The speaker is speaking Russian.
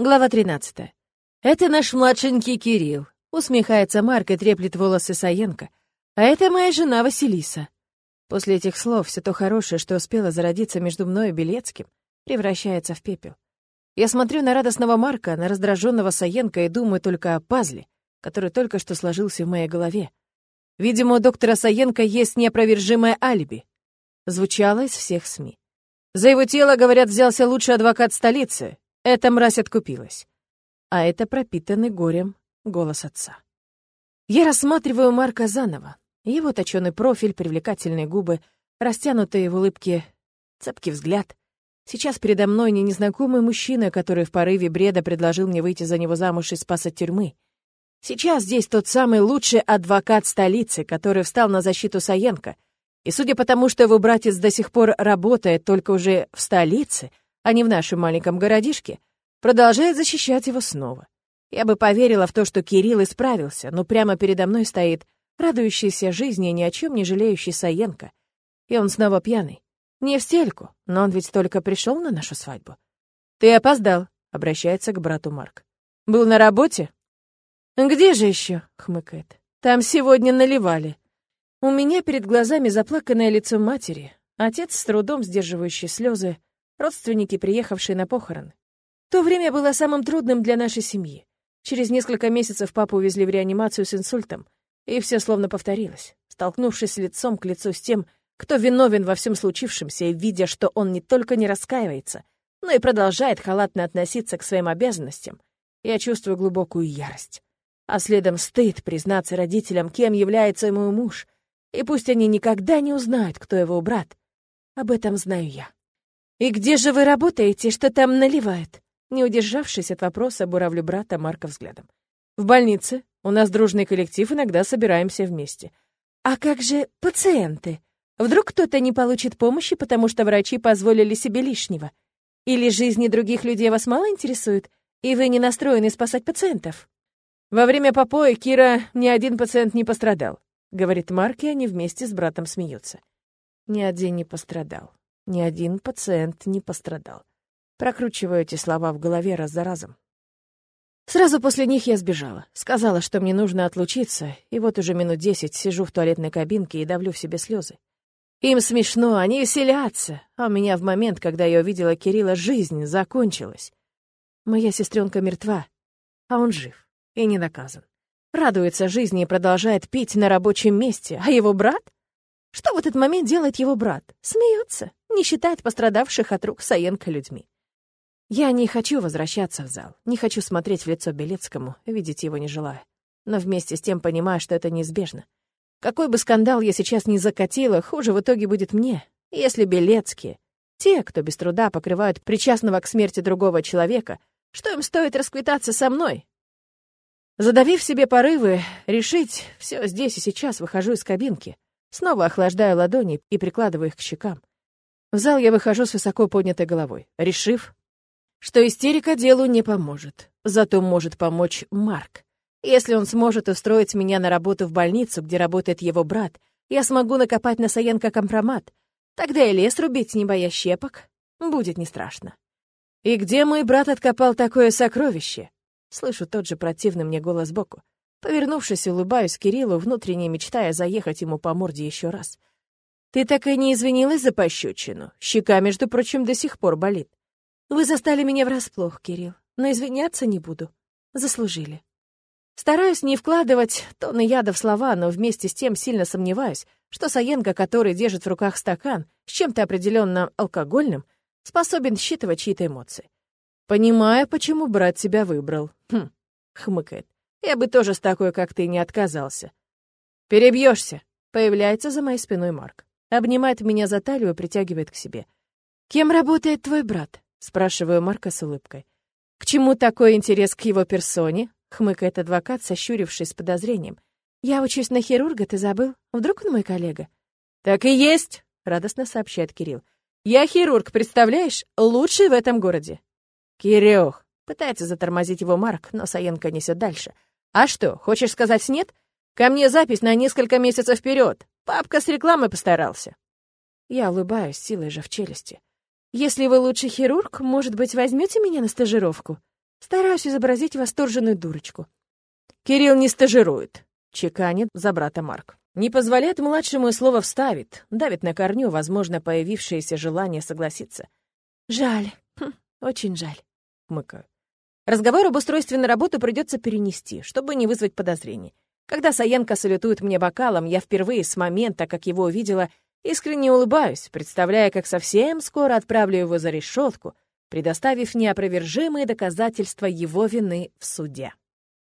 Глава 13. «Это наш младшенький Кирилл», — усмехается Марк и треплет волосы Саенко. «А это моя жена Василиса». После этих слов все то хорошее, что успело зародиться между мной и Белецким, превращается в пепел. Я смотрю на радостного Марка, на раздраженного Саенко и думаю только о пазле, который только что сложился в моей голове. Видимо, у доктора Саенко есть неопровержимое алиби. Звучало из всех СМИ. За его тело, говорят, взялся лучший адвокат столицы, эта мразь откупилась. А это пропитанный горем голос отца. Я рассматриваю Марка заново. Его точёный профиль, привлекательные губы, растянутые в улыбке, цепкий взгляд. Сейчас передо мной не незнакомый мужчина, который в порыве бреда предложил мне выйти за него замуж и спас от тюрьмы. Сейчас здесь тот самый лучший адвокат столицы, который встал на защиту Саенко. И судя по тому, что его братец до сих пор работает только уже в столице, а не в нашем маленьком городишке, продолжает защищать его снова. Я бы поверила в то, что Кирилл исправился, но прямо передо мной стоит радующийся жизни и ни о чем не жалеющий Саенко. И он снова пьяный. Не в стельку, но он ведь только пришел на нашу свадьбу. «Ты опоздал», — обращается к брату Марк. «Был на работе?» «Где же еще?» — хмыкает. «Там сегодня наливали». У меня перед глазами заплаканное лицо матери, отец с трудом сдерживающий слезы, родственники, приехавшие на похороны. То время было самым трудным для нашей семьи. Через несколько месяцев папу увезли в реанимацию с инсультом, и все словно повторилось. Столкнувшись лицом к лицу с тем, кто виновен во всем случившемся, и видя, что он не только не раскаивается, но и продолжает халатно относиться к своим обязанностям, я чувствую глубокую ярость. А следом стыд признаться родителям, кем является мой муж. И пусть они никогда не узнают, кто его брат. Об этом знаю я. «И где же вы работаете? Что там наливает?» Не удержавшись от вопроса, буравлю брата Марка взглядом. «В больнице. У нас дружный коллектив, иногда собираемся вместе». «А как же пациенты? Вдруг кто-то не получит помощи, потому что врачи позволили себе лишнего? Или жизни других людей вас мало интересуют, и вы не настроены спасать пациентов?» «Во время попоя Кира ни один пациент не пострадал», — говорит Марк, и они вместе с братом смеются. «Ни один не пострадал. Ни один пациент не пострадал. Прокручиваю эти слова в голове раз за разом. Сразу после них я сбежала. Сказала, что мне нужно отлучиться, и вот уже минут десять сижу в туалетной кабинке и давлю в себе слезы. Им смешно, они веселятся, а у меня в момент, когда я увидела Кирилла, жизнь закончилась. Моя сестренка мертва, а он жив и не наказан. Радуется жизни и продолжает пить на рабочем месте, а его брат? Что в этот момент делает его брат? Смеется не считает пострадавших от рук Саенко людьми. Я не хочу возвращаться в зал, не хочу смотреть в лицо Белецкому, видеть его не желая. Но вместе с тем понимаю, что это неизбежно. Какой бы скандал я сейчас ни закатила, хуже в итоге будет мне, если Белецкие, те, кто без труда покрывают причастного к смерти другого человека, что им стоит расквитаться со мной? Задавив себе порывы, решить все здесь и сейчас, выхожу из кабинки, снова охлаждаю ладони и прикладываю их к щекам. В зал я выхожу с высоко поднятой головой, решив, что истерика делу не поможет. Зато может помочь Марк. Если он сможет устроить меня на работу в больницу, где работает его брат, я смогу накопать на Саенко компромат. Тогда и лес рубить, не боясь щепок, будет не страшно. «И где мой брат откопал такое сокровище?» Слышу тот же противный мне голос сбоку. Повернувшись, улыбаюсь Кириллу, внутренне мечтая заехать ему по морде еще раз. Ты так и не извинилась за пощечину. Щека, между прочим, до сих пор болит. Вы застали меня врасплох, Кирилл, но извиняться не буду. Заслужили. Стараюсь не вкладывать тонны яда в слова, но вместе с тем сильно сомневаюсь, что Саенко, который держит в руках стакан с чем-то определенно алкогольным, способен считывать чьи-то эмоции. Понимаю, почему брат тебя выбрал. Хм, хмыкает. Я бы тоже с такой, как ты, не отказался. Перебьешься. Появляется за моей спиной Марк. Обнимает меня за талию и притягивает к себе. «Кем работает твой брат?» — спрашиваю Марка с улыбкой. «К чему такой интерес к его персоне?» — хмыкает адвокат, сощурившись с подозрением. «Я учусь на хирурга, ты забыл? Вдруг он мой коллега?» «Так и есть!» — радостно сообщает Кирилл. «Я хирург, представляешь? Лучший в этом городе!» «Кирюх!» — пытается затормозить его Марк, но Саенко несет дальше. «А что, хочешь сказать нет? Ко мне запись на несколько месяцев вперед. Папка с рекламой постарался. Я улыбаюсь, силой же в челюсти. Если вы лучший хирург, может быть, возьмете меня на стажировку? Стараюсь изобразить восторженную дурочку. «Кирилл не стажирует», — чеканит за брата Марк. Не позволяет младшему и слово вставит, давит на корню, возможно, появившееся желание согласиться. «Жаль, хм, очень жаль», — хмыкаю. Разговор об устройстве на работу придется перенести, чтобы не вызвать подозрений. Когда Саенко салютует мне бокалом, я впервые с момента, как его увидела, искренне улыбаюсь, представляя, как совсем скоро отправлю его за решетку, предоставив неопровержимые доказательства его вины в суде.